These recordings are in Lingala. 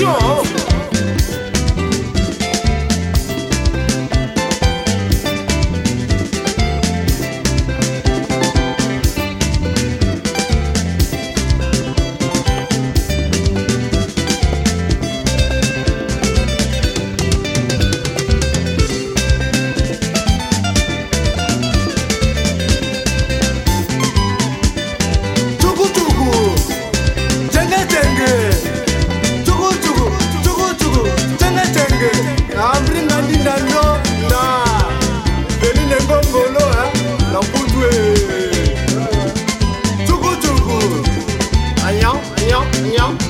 就。Mignon.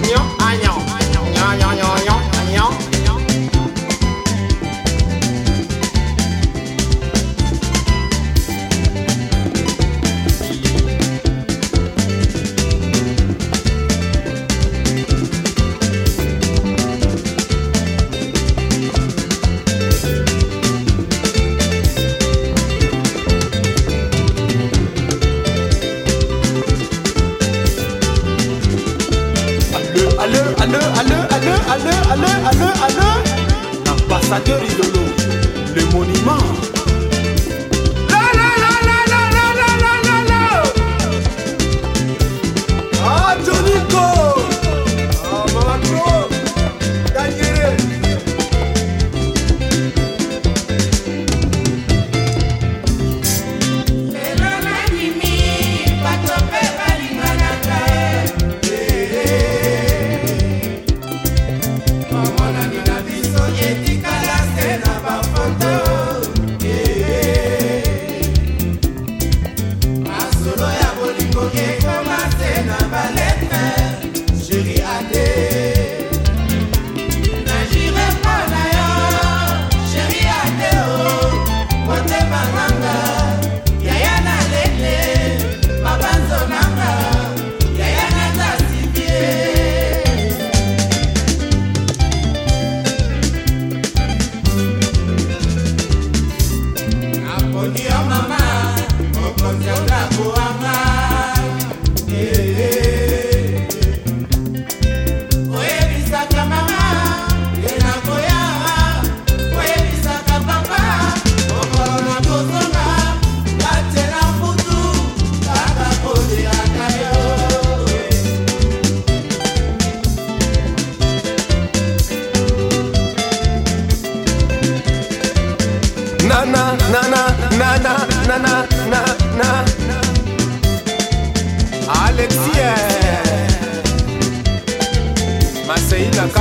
allô, allô, allô, allô, allô, allô, allô, allô, l'ambassadeur idolo, le monument. ekoki ekomase na balete sheri ate nagire mpo na yo sheri ate o motema nanga yaya na lete mabanzo nanga yaya na tasibie naponi yo mama mokonzi ota koama